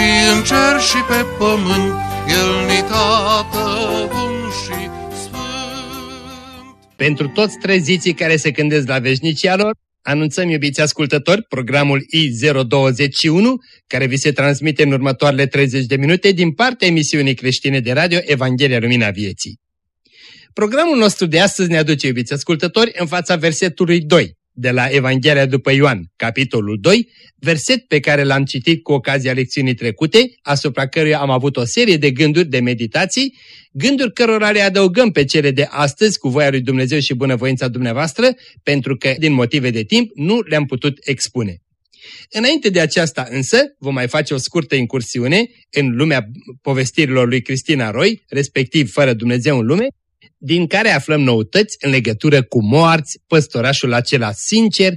și în cer și pe pământ, El ni tată bun și sfânt. Pentru toți treziții care se gândesc la veșnicia lor, Anunțăm, iubiți ascultători, programul I021, care vi se transmite în următoarele 30 de minute din partea emisiunii creștine de radio Evanghelia Lumina Vieții. Programul nostru de astăzi ne aduce, iubiți ascultători, în fața versetului 2 de la Evanghelia după Ioan, capitolul 2, verset pe care l-am citit cu ocazia lecțiunii trecute, asupra căruia am avut o serie de gânduri, de meditații, gânduri cărora le adăugăm pe cele de astăzi cu voia lui Dumnezeu și bunăvoința dumneavoastră, pentru că, din motive de timp, nu le-am putut expune. Înainte de aceasta însă, vom mai face o scurtă incursiune în lumea povestirilor lui Cristina Roy, respectiv Fără Dumnezeu în lume, din care aflăm noutăți în legătură cu moarți, păstorașul acela sincer,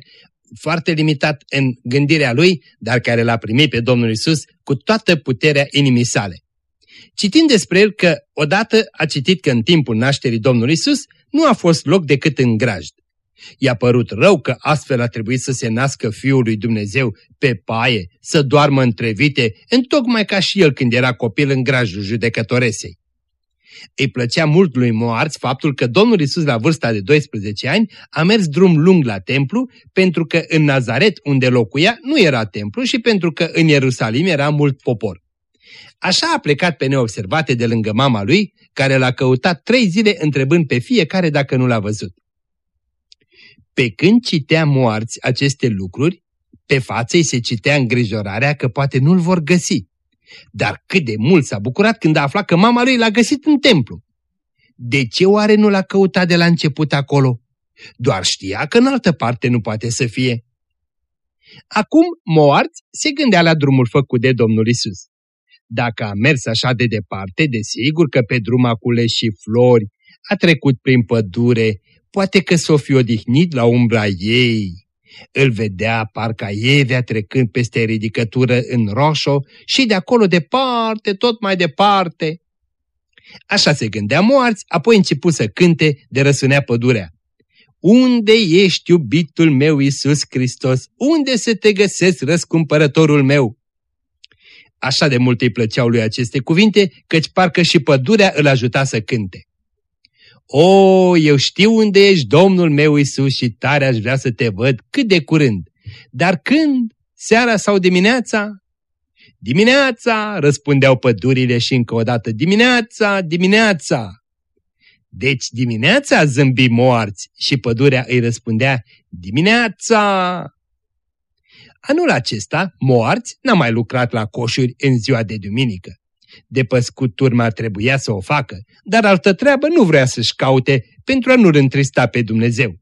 foarte limitat în gândirea lui, dar care l-a primit pe Domnul Isus cu toată puterea inimii sale. Citind despre el că odată a citit că în timpul nașterii Domnului Isus nu a fost loc decât în grajd. I-a părut rău că astfel a trebuit să se nască Fiul lui Dumnezeu pe paie, să doarmă între vite, întocmai ca și el când era copil în grajdul judecătoresei. Îi plăcea mult lui Moarț faptul că Domnul Isus la vârsta de 12 ani a mers drum lung la templu pentru că în Nazaret unde locuia nu era templu și pentru că în Ierusalim era mult popor. Așa a plecat pe neobservate de lângă mama lui, care l-a căutat trei zile întrebând pe fiecare dacă nu l-a văzut. Pe când citea moarți aceste lucruri, pe față îi se citea îngrijorarea că poate nu-l vor găsi. Dar cât de mult s-a bucurat când a aflat că mama lui l-a găsit în templu. De ce oare nu l-a căutat de la început acolo? Doar știa că în altă parte nu poate să fie. Acum Moarți se gândea la drumul făcut de Domnul Isus. Dacă a mers așa de departe, desigur că pe drum a cules și flori, a trecut prin pădure, poate că s-o fi odihnit la umbra ei. Îl vedea parca Ievea trecând peste ridicătură în roșo și de acolo departe, tot mai departe. Așa se gândea moarți, apoi începu să cânte de răsunea pădurea. Unde ești, iubitul meu Iisus Hristos? Unde să te găsesc, răscumpărătorul meu? Așa de mult îi plăceau lui aceste cuvinte, căci parcă și pădurea îl ajuta să cânte. O, eu știu unde ești, Domnul meu Isus, și tare aș vrea să te văd cât de curând. Dar când? Seara sau dimineața? Dimineața, răspundeau pădurile și încă o dată, dimineața, dimineața. Deci dimineața zâmbi moarți și pădurea îi răspundea, dimineața. Anul acesta, moarți n-a mai lucrat la coșuri în ziua de duminică. De păscut turma trebuia să o facă, dar altă treabă nu vrea să-și caute pentru a nu-L întrista pe Dumnezeu.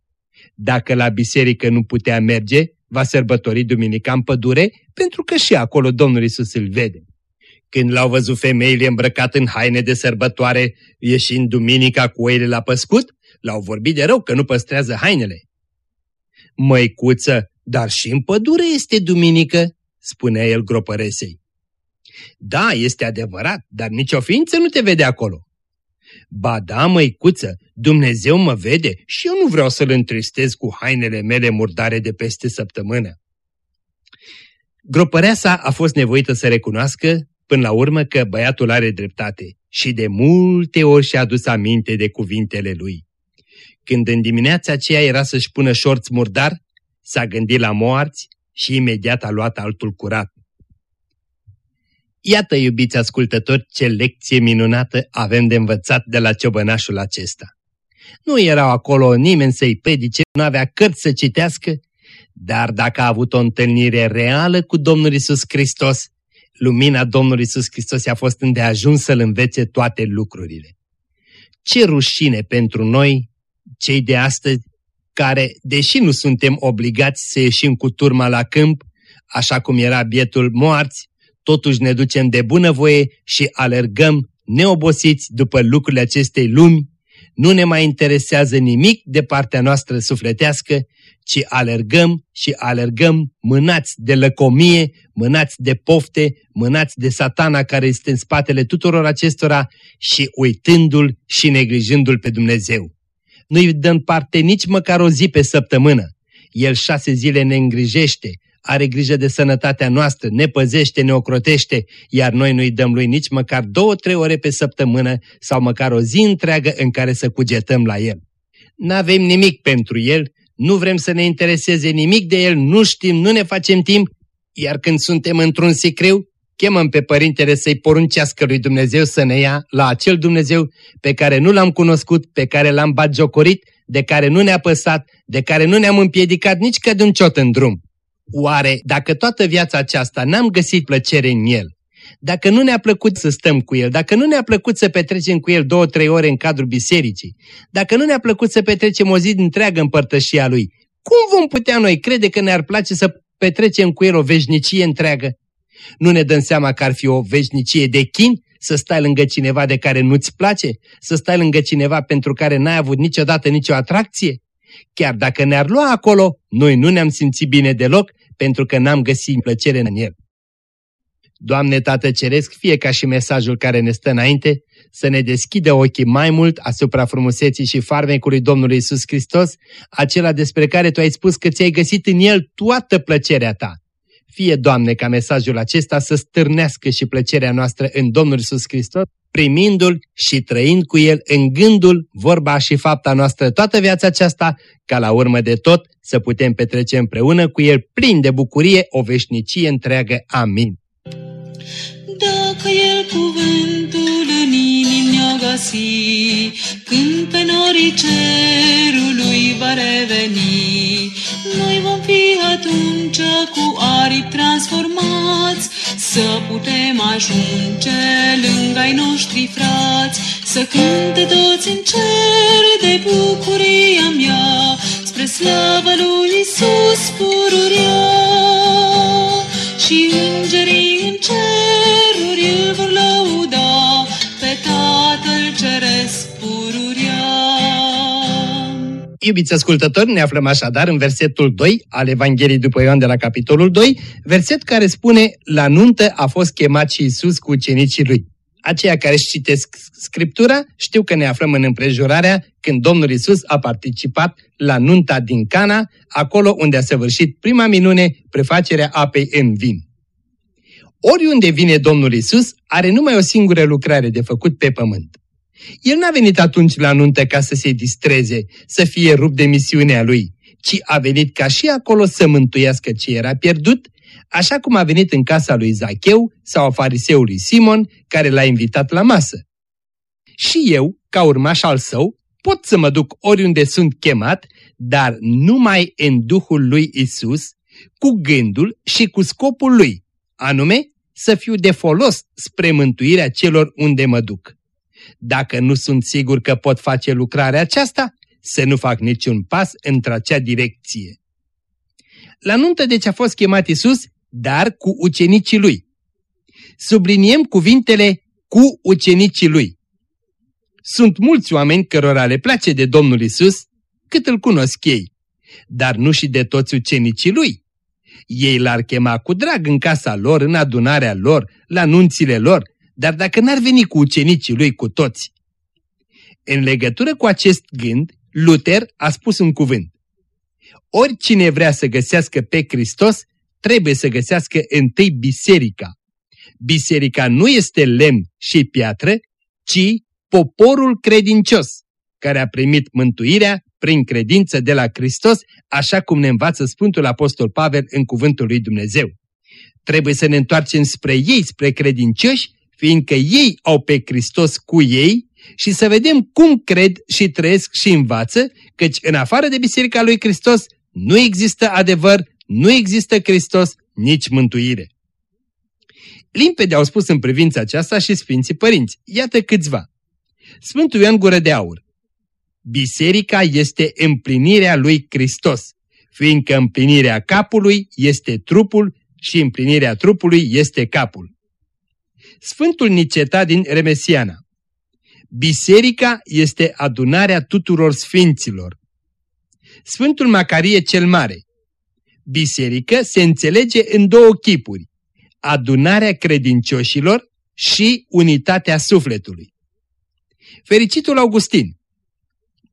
Dacă la biserică nu putea merge, va sărbători duminica în pădure, pentru că și acolo Domnul Isus îl vede. Când l-au văzut femeile îmbrăcat în haine de sărbătoare, ieșind duminica cu oile la păscut, l-au vorbit de rău că nu păstrează hainele. Măicuță, dar și în pădure este duminică, spunea el gropăresei. Da, este adevărat, dar nicio ființă nu te vede acolo. Ba da, măicuță, Dumnezeu mă vede și eu nu vreau să-L întristez cu hainele mele murdare de peste săptămână. Gropăreasa a fost nevoită să recunoască până la urmă că băiatul are dreptate și de multe ori și-a adus aminte de cuvintele lui. Când în dimineața aceea era să-și pună șorți murdar, s-a gândit la moarți și imediat a luat altul curat. Iată, iubiți ascultători, ce lecție minunată avem de învățat de la ciobănașul acesta. Nu erau acolo nimeni să-i pedice, nu avea cărți să citească, dar dacă a avut o întâlnire reală cu Domnul Isus Hristos, lumina Domnului Isus Hristos a fost îndeajuns să-L învețe toate lucrurile. Ce rușine pentru noi, cei de astăzi, care, deși nu suntem obligați să ieșim cu turma la câmp, așa cum era bietul moarți, totuși ne ducem de bunăvoie și alergăm neobosiți după lucrurile acestei lumi, nu ne mai interesează nimic de partea noastră sufletească, ci alergăm și alergăm mânați de lăcomie, mânați de pofte, mânați de satana care este în spatele tuturor acestora și uitându-l și neglijându-l pe Dumnezeu. Nu-i dăm parte nici măcar o zi pe săptămână. El șase zile ne îngrijește, are grijă de sănătatea noastră, ne păzește, ne ocrotește, iar noi nu-i dăm lui nici măcar două-trei ore pe săptămână sau măcar o zi întreagă în care să cugetăm la el. N-avem nimic pentru el, nu vrem să ne intereseze nimic de el, nu știm, nu ne facem timp, iar când suntem într-un sicriu, chemăm pe Părintele să-i poruncească lui Dumnezeu să ne ia la acel Dumnezeu pe care nu l-am cunoscut, pe care l-am batjocorit, de care nu ne-a păsat, de care nu ne-am împiedicat nici că de un ciot în drum. Oare, dacă toată viața aceasta n-am găsit plăcere în El, dacă nu ne-a plăcut să stăm cu El, dacă nu ne-a plăcut să petrecem cu El două, trei ore în cadrul bisericii, dacă nu ne-a plăcut să petrecem o zi întreagă în părtășia Lui, cum vom putea noi crede că ne-ar place să petrecem cu El o veșnicie întreagă? Nu ne dăm seama că ar fi o veșnicie de chin să stai lângă cineva de care nu-ți place? Să stai lângă cineva pentru care n-ai avut niciodată nicio atracție? Chiar dacă ne-ar lua acolo, noi nu ne-am simțit bine deloc pentru că n-am găsit plăcere în el. Doamne Tată Ceresc, fie ca și mesajul care ne stă înainte, să ne deschidă ochii mai mult asupra frumuseții și farmecului Domnului Isus Hristos, acela despre care Tu ai spus că ți-ai găsit în el toată plăcerea Ta. Fie, Doamne, ca mesajul acesta să stârnească și plăcerea noastră în Domnul Isus Hristos, primindu-L și trăind cu El în gândul, vorba și fapta noastră toată viața aceasta, ca la urmă de tot să putem petrece împreună cu El plin de bucurie o veșnicie întreagă. Amin. Dacă El cuvântul în inimi găsi, când pe norii cerului va reveni, noi vom fi atunci cu aripi transformați, să putem ajunge lângă ai noștri frați, să cânte toți în cer de bucuria mea, spre slavă lui Isus pururia. Iubiți ascultători, ne aflăm așadar în versetul 2 al Evangheliei după Ioan de la capitolul 2, verset care spune, la nuntă a fost chemat și Iisus cu ucenicii lui. Aceia care își citesc Scriptura știu că ne aflăm în împrejurarea când Domnul Isus a participat la nunta din Cana, acolo unde a săvârșit prima minune, prefacerea apei în vin. Oriunde vine Domnul Isus, are numai o singură lucrare de făcut pe pământ. El n-a venit atunci la nuntă ca să se distreze, să fie rupt de misiunea lui, ci a venit ca și acolo să mântuiască ce era pierdut, așa cum a venit în casa lui Zacheu sau a fariseului Simon, care l-a invitat la masă. Și eu, ca urmaș al său, pot să mă duc oriunde sunt chemat, dar numai în Duhul lui Isus, cu gândul și cu scopul lui, anume să fiu de folos spre mântuirea celor unde mă duc. Dacă nu sunt sigur că pot face lucrarea aceasta, să nu fac niciun pas într-acea direcție. La nuntă deci a fost chemat Isus, dar cu ucenicii lui. Subliniem cuvintele cu ucenicii lui. Sunt mulți oameni cărora le place de Domnul Isus, cât îl cunosc ei, dar nu și de toți ucenicii lui. Ei l-ar chema cu drag în casa lor, în adunarea lor, la nunțile lor, dar dacă n-ar veni cu ucenicii lui cu toți? În legătură cu acest gând, Luther a spus un cuvânt. Oricine vrea să găsească pe Hristos, trebuie să găsească întâi biserica. Biserica nu este lemn și piatră, ci poporul credincios, care a primit mântuirea prin credință de la Hristos, așa cum ne învață Sfântul Apostol Pavel în cuvântul lui Dumnezeu. Trebuie să ne întoarcem spre ei, spre credincioși, fiindcă ei au pe Hristos cu ei și să vedem cum cred și trăiesc și învață, căci în afară de Biserica lui Hristos nu există adevăr, nu există Hristos, nici mântuire. Limpede au spus în privința aceasta și Sfinții Părinți. Iată câțiva. Sfântul Ioan Gură de Aur. Biserica este împlinirea lui Hristos, fiindcă împlinirea capului este trupul și împlinirea trupului este capul. Sfântul Niceta din Remesiana. Biserica este adunarea tuturor sfinților. Sfântul Macarie cel Mare. Biserică se înțelege în două chipuri, adunarea credincioșilor și unitatea sufletului. Fericitul Augustin.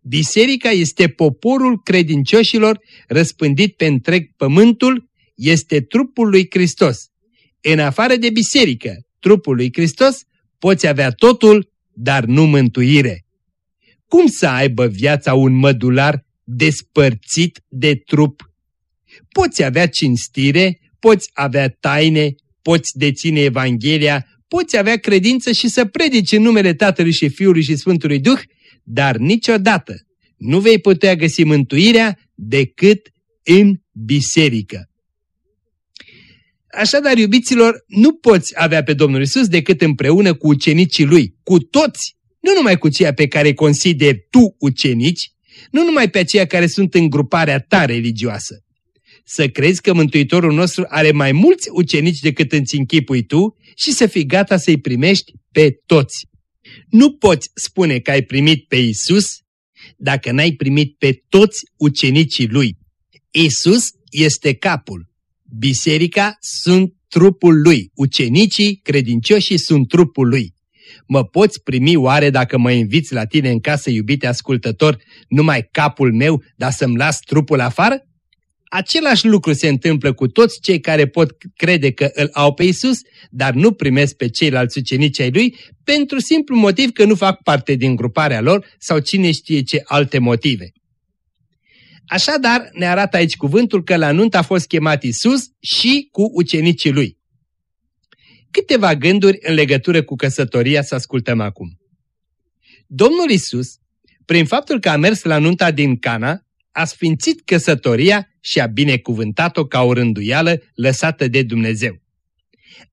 Biserica este poporul credincioșilor răspândit pe întreg pământul, este trupul lui Hristos. În afară de biserică, trupul lui Hristos, poți avea totul, dar nu mântuire. Cum să aibă viața un mădular despărțit de trup? Poți avea cinstire, poți avea taine, poți deține Evanghelia, poți avea credință și să predici în numele Tatălui și Fiului și Sfântului Duh, dar niciodată nu vei putea găsi mântuirea decât în biserică. Așadar, iubiților, nu poți avea pe Domnul Isus decât împreună cu ucenicii Lui, cu toți, nu numai cu ceea pe care consideri tu ucenici, nu numai pe aceia care sunt în gruparea ta religioasă. Să crezi că Mântuitorul nostru are mai mulți ucenici decât îți închipui tu și să fii gata să-i primești pe toți. Nu poți spune că ai primit pe Isus dacă n-ai primit pe toți ucenicii Lui. Isus este capul. Biserica sunt trupul Lui. Ucenicii, credincioșii sunt trupul Lui. Mă poți primi oare dacă mă inviți la tine în casă, iubite ascultător, numai capul meu, dar să-mi las trupul afară? Același lucru se întâmplă cu toți cei care pot crede că îl au pe Isus, dar nu primesc pe ceilalți ucenici ai lui, pentru simplu motiv că nu fac parte din gruparea lor sau cine știe ce alte motive. Așadar, ne arată aici cuvântul că la nunt a fost chemat Isus și cu ucenicii lui. Câteva gânduri în legătură cu căsătoria să ascultăm acum. Domnul Isus, prin faptul că a mers la nunta din Cana, a sfințit căsătoria și a binecuvântat-o ca o rânduială lăsată de Dumnezeu.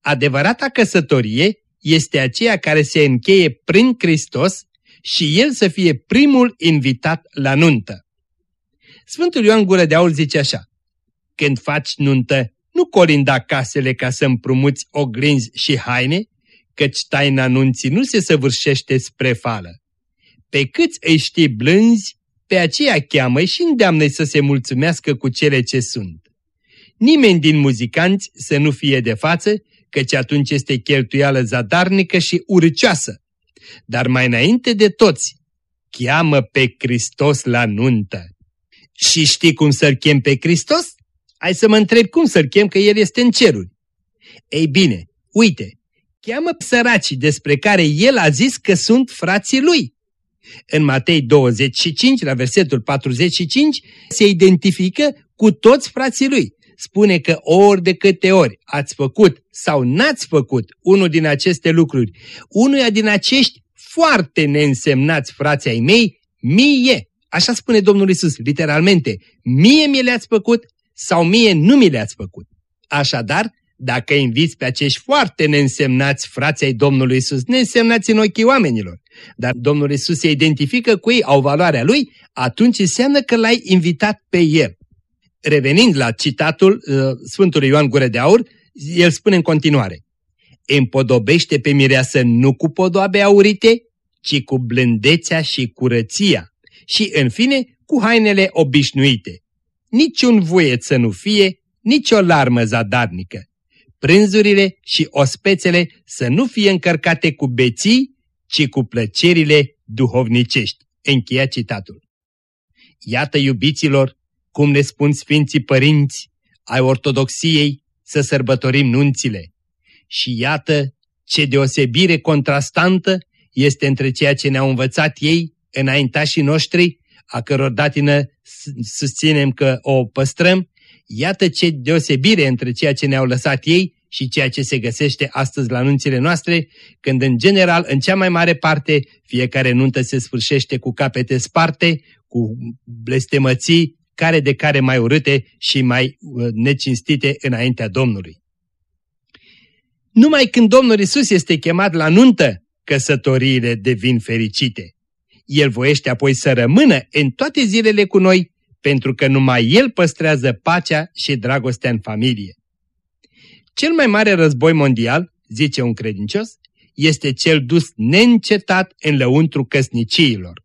Adevărata căsătorie este aceea care se încheie prin Hristos și El să fie primul invitat la nuntă. Sfântul Ioan Gură de Aur zice așa, Când faci nuntă, nu colinda casele ca să împrumuți oglinzi și haine, căci taina nunții nu se săvârșește spre fală. Pe câți îi știi blânzi, pe aceea cheamă și îndeamnă să se mulțumească cu cele ce sunt. Nimeni din muzicanți să nu fie de față, căci atunci este cheltuială zadarnică și urcioasă. Dar mai înainte de toți, cheamă pe Hristos la nuntă. Și știi cum să-L chem pe Hristos? Hai să mă întreb cum să-L chem, că El este în ceruri. Ei bine, uite, cheamă săracii despre care El a zis că sunt frații Lui. În Matei 25, la versetul 45, se identifică cu toți frații lui. Spune că ori de câte ori ați făcut sau n-ați făcut unul din aceste lucruri, unuia din acești foarte neînsemnați frații ai mei, mie. Așa spune Domnul Isus, literalmente, mie mi le-ați făcut sau mie nu mi le-ați făcut. Așadar, dacă inviți pe acești foarte neînsemnați frații ai Domnului Isus, neînsemnați în ochii oamenilor, dar Domnul Isus se identifică cu ei, au valoarea lui, atunci înseamnă că l-ai invitat pe el. Revenind la citatul uh, Sfântului Ioan Gure de Aur, el spune în continuare, Împodobește pe mireasă nu cu podoabe aurite, ci cu blândețea și curăția și, în fine, cu hainele obișnuite. Niciun voie să nu fie, nici o larmă zadarnică. Prânzurile și ospețele să nu fie încărcate cu beții, ci cu plăcerile duhovnicești. Încheia citatul. Iată, iubiților, cum ne spun Sfinții Părinți ai Ortodoxiei să sărbătorim nunțile. Și iată ce deosebire contrastantă este între ceea ce ne-au învățat ei, înaintașii noștri, a căror datină susținem că o păstrăm, iată ce deosebire între ceea ce ne-au lăsat ei și ceea ce se găsește astăzi la nunțile noastre, când în general, în cea mai mare parte, fiecare nuntă se sfârșește cu capete sparte, cu blestemății, care de care mai urâte și mai uh, necinstite înaintea Domnului. Numai când Domnul Isus este chemat la nuntă, căsătoriile devin fericite. El voiește apoi să rămână în toate zilele cu noi, pentru că numai El păstrează pacea și dragostea în familie. Cel mai mare război mondial, zice un credincios, este cel dus neîncetat în lăuntru căsniciilor.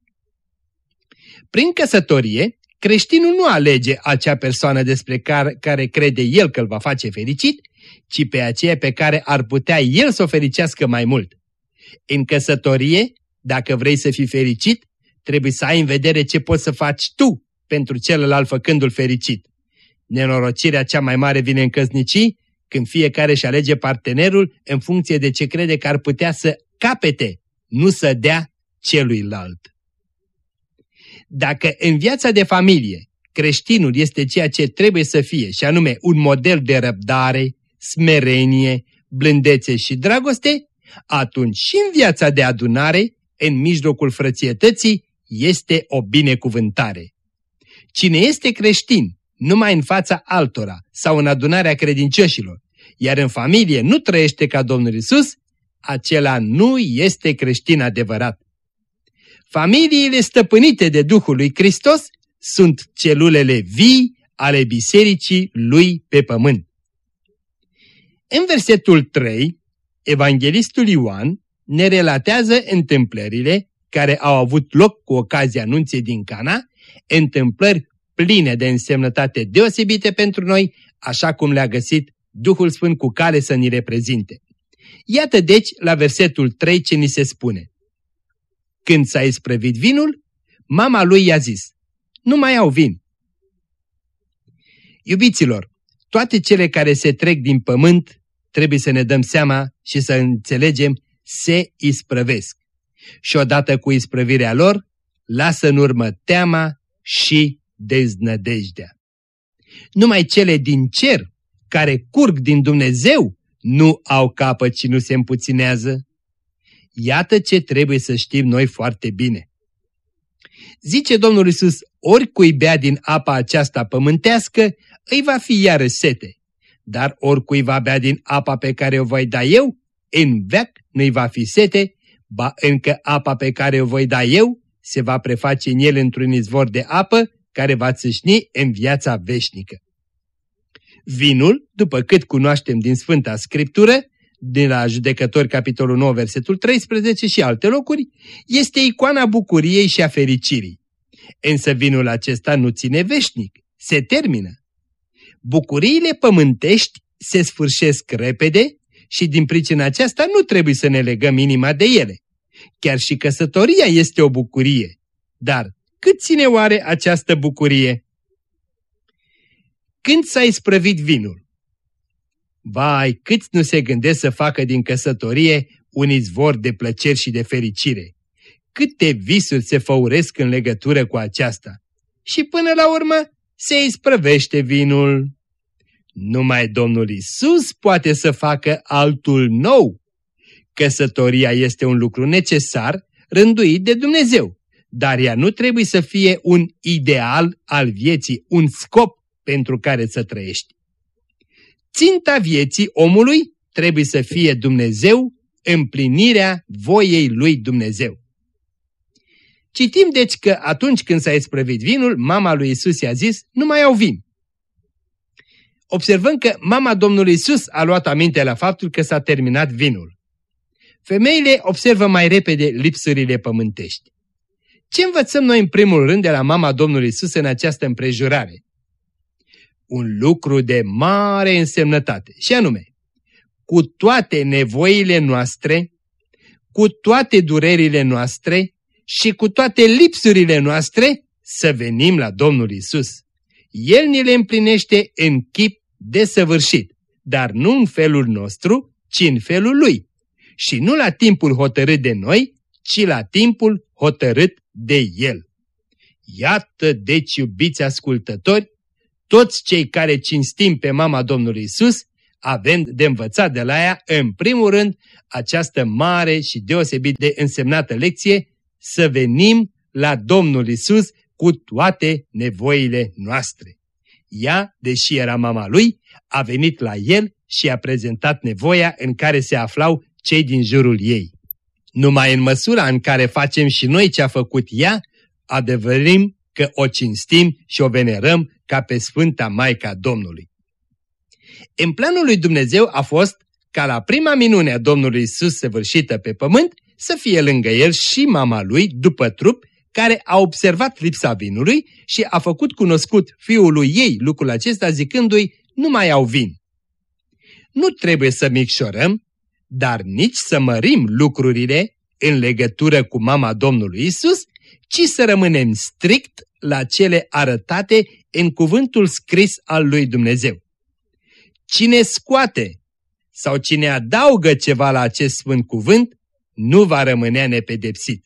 Prin căsătorie, creștinul nu alege acea persoană despre care, care crede el că îl va face fericit, ci pe aceea pe care ar putea el să o fericească mai mult. În căsătorie, dacă vrei să fii fericit, trebuie să ai în vedere ce poți să faci tu pentru celălalt făcându-l fericit. Nenorocirea cea mai mare vine în căsnicii când fiecare își alege partenerul în funcție de ce crede că ar putea să capete, nu să dea celuilalt. Dacă în viața de familie creștinul este ceea ce trebuie să fie, și anume un model de răbdare, smerenie, blândețe și dragoste, atunci și în viața de adunare, în mijlocul frățietății, este o binecuvântare. Cine este creștin numai în fața altora sau în adunarea credincioșilor, iar în familie nu trăiește ca Domnul Isus, acela nu este creștin adevărat. Familiile stăpânite de Duhul lui Hristos sunt celulele vii ale bisericii lui pe pământ. În versetul 3, evanghelistul Ioan ne relatează întâmplările care au avut loc cu ocazia anunței din Cana, întâmplări pline de însemnătate deosebite pentru noi, așa cum le-a găsit Duhul Sfânt cu care să ni reprezinte. Iată deci la versetul 3 ce ni se spune. Când s-a isprăvit vinul, mama lui i-a zis, nu mai au vin. Iubiților, toate cele care se trec din pământ, trebuie să ne dăm seama și să înțelegem, se isprăvesc. Și odată cu isprăvirea lor, lasă în urmă teama și deznădejdea. Numai cele din cer, care curg din Dumnezeu, nu au capăt și nu se împuținează. Iată ce trebuie să știm noi foarte bine. Zice Domnul Isus, oricui bea din apa aceasta pământească, îi va fi iară sete. Dar oricui va bea din apa pe care o voi da eu, în veac nu-i va fi sete, ba încă apa pe care o voi da eu se va preface în el într-un izvor de apă care va țâșni în viața veșnică. Vinul, după cât cunoaștem din Sfânta Scriptură, din la Judecători capitolul 9, versetul 13 și alte locuri, este icoana bucuriei și a fericirii. Însă vinul acesta nu ține veșnic, se termină. Bucuriile pământești se sfârșesc repede și din pricina aceasta nu trebuie să ne legăm inima de ele. Chiar și căsătoria este o bucurie, dar cât ține oare această bucurie? Când s-a isprăvit vinul? Vai, câți nu se gândesc să facă din căsătorie un izvor de plăceri și de fericire. Câte visuri se făuresc în legătură cu aceasta. Și până la urmă se isprăvește vinul. Numai Domnul Isus poate să facă altul nou. Căsătoria este un lucru necesar, rânduit de Dumnezeu, dar ea nu trebuie să fie un ideal al vieții, un scop pentru care să trăiești. Ținta vieții omului trebuie să fie Dumnezeu, împlinirea voiei lui Dumnezeu. Citim deci că atunci când s-a isprăvit vinul, mama lui Isus i-a zis, nu mai au vin. Observăm că mama Domnului Isus a luat aminte la faptul că s-a terminat vinul. Femeile observă mai repede lipsurile pământești. Ce învățăm noi în primul rând de la mama Domnului Isus în această împrejurare? Un lucru de mare însemnătate și anume, cu toate nevoile noastre, cu toate durerile noastre și cu toate lipsurile noastre să venim la Domnul Isus. El ni le împlinește în chip desăvârșit, dar nu în felul nostru, ci în felul Lui. Și nu la timpul hotărât de noi, ci la timpul hotărât de El. Iată deci, iubiți ascultători, toți cei care cinstim pe mama Domnului Isus, avem de învățat de la ea, în primul rând, această mare și deosebit de însemnată lecție, să venim la Domnul Isus cu toate nevoile noastre. Ea, deși era mama lui, a venit la el și a prezentat nevoia în care se aflau cei din jurul ei. Numai în măsura în care facem și noi ce a făcut ea, adevărim că o cinstim și o venerăm ca pe Sfânta Maica Domnului. În planul lui Dumnezeu a fost ca la prima minune a Domnului Isus săvârșită pe pământ să fie lângă el și mama lui, după trup, care a observat lipsa vinului și a făcut cunoscut fiului ei lucrul acesta zicându-i, nu mai au vin. Nu trebuie să micșorăm, dar nici să mărim lucrurile în legătură cu mama Domnului Isus, ci să rămânem strict la cele arătate în cuvântul scris al lui Dumnezeu. Cine scoate sau cine adaugă ceva la acest sfânt cuvânt, nu va rămâne nepedepsit.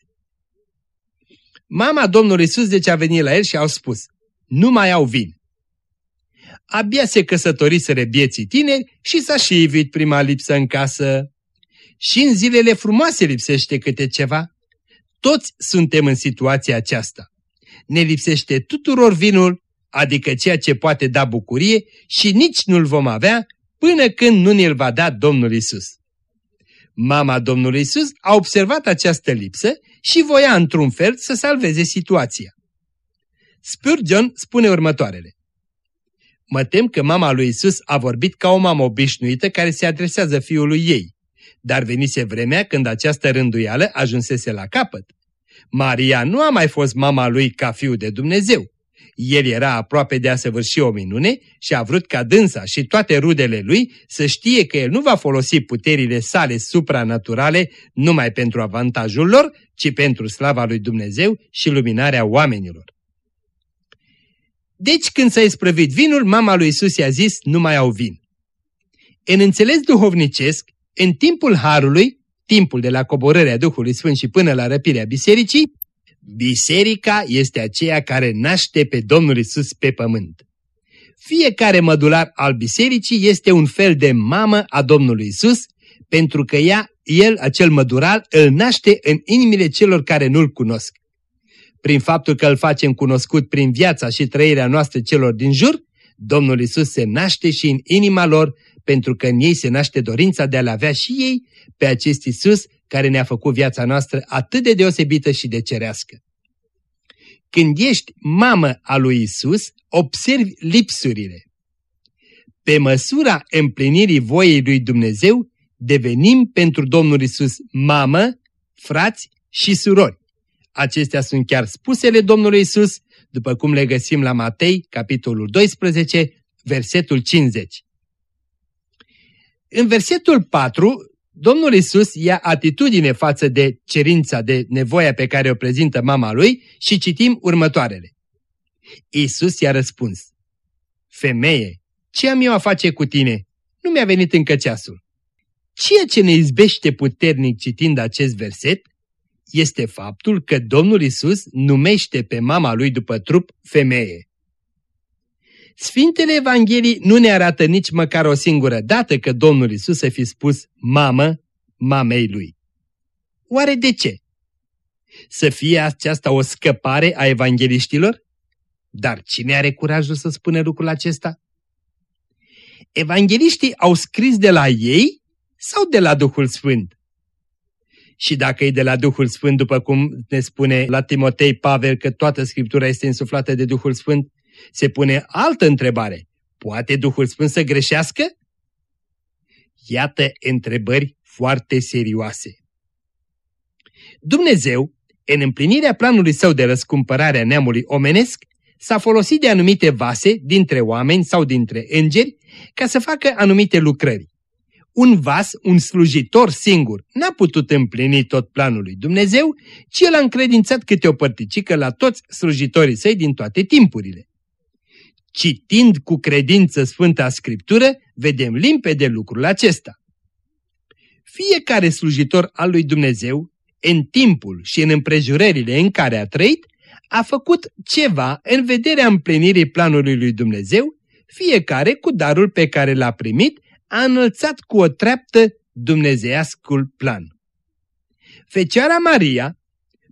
Mama Domnului Isus deci a venit la el și au spus, nu mai au vin. Abia se căsătoriseră bieții tineri și s-a și ivit prima lipsă în casă. Și în zilele frumoase lipsește câte ceva. Toți suntem în situația aceasta. Ne lipsește tuturor vinul, adică ceea ce poate da bucurie și nici nu-l vom avea până când nu ne-l va da Domnul Isus. Mama Domnului Isus a observat această lipsă și voia într-un fel să salveze situația. Spurgeon spune următoarele. Mă tem că mama lui Isus a vorbit ca o mamă obișnuită care se adresează fiului ei, dar venise vremea când această rânduială ajunsese la capăt. Maria nu a mai fost mama lui ca fiu de Dumnezeu. El era aproape de a săvârși o minune și a vrut ca dânsa și toate rudele lui să știe că el nu va folosi puterile sale supranaturale numai pentru avantajul lor, ci pentru slava lui Dumnezeu și luminarea oamenilor. Deci când s-a isprăvit vinul, mama lui Isus i-a zis, nu mai au vin. În înțeles duhovnicesc, în timpul Harului, timpul de la coborârea Duhului Sfânt și până la răpirea bisericii, biserica este aceea care naște pe Domnul Isus pe pământ. Fiecare mădular al bisericii este un fel de mamă a Domnului Isus, pentru că ea, el, acel mădural, îl naște în inimile celor care nu-L cunosc prin faptul că îl facem cunoscut prin viața și trăirea noastră celor din jur, Domnul Isus se naște și în inima lor, pentru că în ei se naște dorința de a-L avea și ei pe acest Isus care ne-a făcut viața noastră atât de deosebită și de cerească. Când ești mamă a lui Isus, observi lipsurile. Pe măsura împlinirii voiei lui Dumnezeu, devenim pentru Domnul Isus mamă, frați și surori. Acestea sunt chiar spusele Domnului Isus, după cum le găsim la Matei, capitolul 12, versetul 50. În versetul 4, Domnul Isus ia atitudine față de cerința, de nevoia pe care o prezintă mama lui și citim următoarele. Isus i-a răspuns, Femeie, ce am eu a face cu tine? Nu mi-a venit încă ceasul. Ceea ce ne izbește puternic citind acest verset este faptul că Domnul Isus numește pe mama lui după trup femeie. Sfintele Evanghelii nu ne arată nici măcar o singură dată că Domnul Isus să fi spus mamă mamei lui. Oare de ce? Să fie aceasta o scăpare a evangeliștilor? Dar cine are curajul să spună lucrul acesta? Evangeliștii au scris de la ei sau de la Duhul Sfânt? și dacă e de la Duhul Sfânt, după cum ne spune la Timotei Pavel că toată Scriptura este însuflată de Duhul Sfânt, se pune altă întrebare. Poate Duhul Sfânt să greșească? Iată întrebări foarte serioase. Dumnezeu, în împlinirea planului său de răscumpărare a neamului omenesc, s-a folosit de anumite vase dintre oameni sau dintre îngeri ca să facă anumite lucrări un vas, un slujitor singur, n-a putut împlini tot planul lui Dumnezeu, ci el a încredințat câte o părticică la toți slujitorii săi din toate timpurile. Citind cu credință Sfânta Scriptură, vedem limpede lucrul acesta. Fiecare slujitor al lui Dumnezeu, în timpul și în împrejurările în care a trăit, a făcut ceva în vederea împlinirii planului lui Dumnezeu, fiecare cu darul pe care l-a primit a înălțat cu o treaptă dumnezeiascul plan. Fecioara Maria,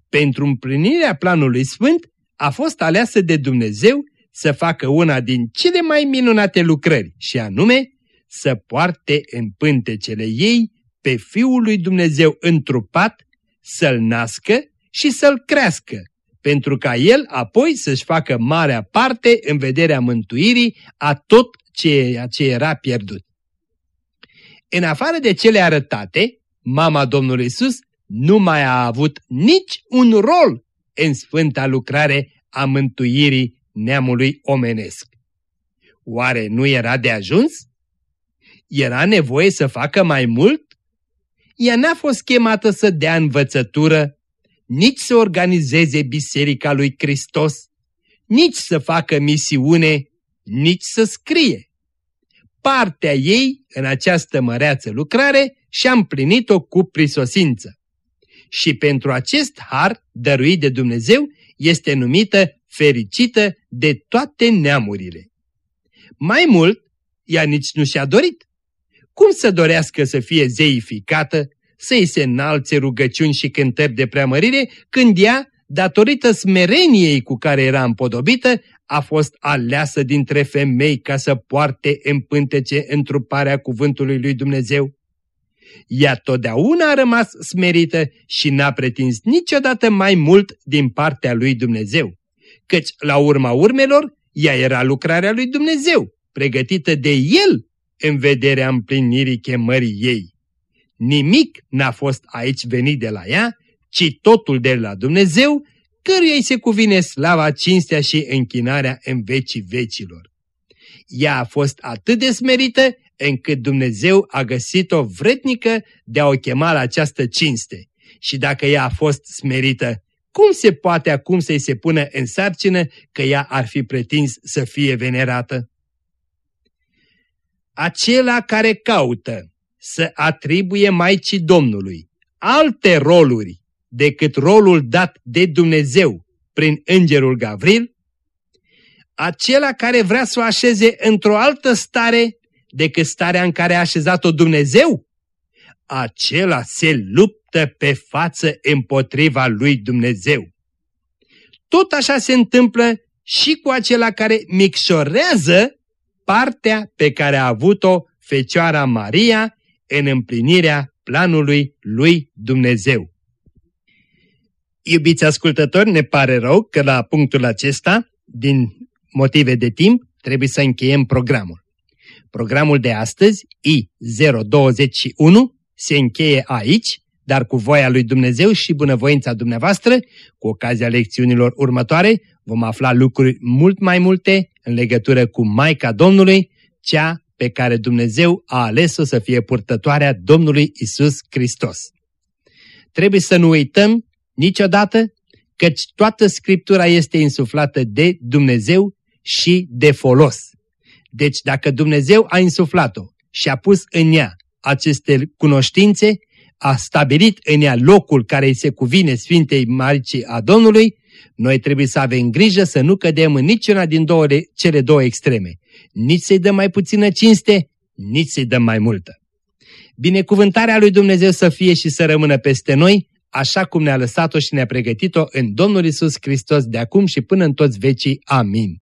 pentru împlinirea planului sfânt, a fost aleasă de Dumnezeu să facă una din cele mai minunate lucrări, și anume să poarte în pântecele ei pe Fiul lui Dumnezeu întrupat, să-l nască și să-l crească, pentru ca el apoi să-și facă marea parte în vederea mântuirii a tot ceea ce era pierdut. în afară de cele arătate, mama Domnului Isus nu mai a avut nici un rol în sfânta lucrare a mântuirii neamului omenesc. Oare nu era de ajuns? Era nevoie să facă mai mult? Ea n-a fost chemată să dea învățătură, nici să organizeze Biserica lui Hristos, nici să facă misiune, nici să scrie. Partea ei în această măreață lucrare și-a împlinit-o cu prisosință. Și pentru acest har dăruit de Dumnezeu este numită fericită de toate neamurile. Mai mult, ea nici nu și-a dorit. Cum să dorească să fie zeificată, să-i se înalțe rugăciuni și cântări de preamărire, când ea, datorită smereniei cu care era împodobită, a fost aleasă dintre femei ca să poarte în pântece întruparea cuvântului lui Dumnezeu? Ea totdeauna a rămas smerită și n-a pretins niciodată mai mult din partea lui Dumnezeu, căci la urma urmelor ea era lucrarea lui Dumnezeu, pregătită de El în vederea împlinirii chemării ei. Nimic n-a fost aici venit de la ea, ci totul de la Dumnezeu, căruia îi se cuvine slava, cinstea și închinarea în vecii vecilor. Ea a fost atât de smerită încât Dumnezeu a găsit-o vrednică de a o chema la această cinste. Și dacă ea a fost smerită, cum se poate acum să-i se pună în sarcină că ea ar fi pretins să fie venerată? Acela care caută să atribuie Maicii Domnului alte roluri decât rolul dat de Dumnezeu prin îngerul Gavril, acela care vrea să o așeze într-o altă stare decât starea în care a așezat-o Dumnezeu, acela se luptă pe față împotriva lui Dumnezeu. Tot așa se întâmplă și cu acela care micșorează partea pe care a avut-o Fecioara Maria în împlinirea planului lui Dumnezeu. Iubiți ascultători, ne pare rău că la punctul acesta, din motive de timp, trebuie să încheiem programul. Programul de astăzi, I021, se încheie aici, dar cu voia lui Dumnezeu și bunăvoința dumneavoastră, cu ocazia lecțiunilor următoare, vom afla lucruri mult mai multe în legătură cu Maica Domnului, cea pe care Dumnezeu a ales-o să fie purtătoarea Domnului Isus Hristos. Trebuie să nu uităm niciodată căci toată Scriptura este insuflată de Dumnezeu și de folos. Deci dacă Dumnezeu a insuflat-o și a pus în ea aceste cunoștințe, a stabilit în ea locul care îi se cuvine Sfintei Maricii a Domnului, noi trebuie să avem grijă să nu cădem în niciuna din două, cele două extreme. Nici să-i dăm mai puțină cinste, nici să-i dăm mai multă. Binecuvântarea lui Dumnezeu să fie și să rămână peste noi, așa cum ne-a lăsat-o și ne-a pregătit-o în Domnul Isus Hristos de acum și până în toți vecii. Amin.